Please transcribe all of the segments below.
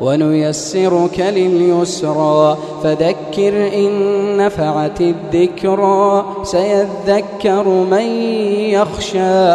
ونيسرك لليسرى فذكر إن نفعت الذكرى. سيذكر من يخشى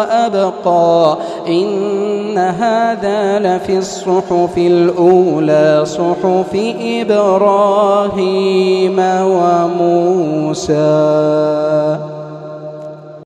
وأبقى. إن هذا لفي الصحف الأولى صحف إبراهيم وموسى.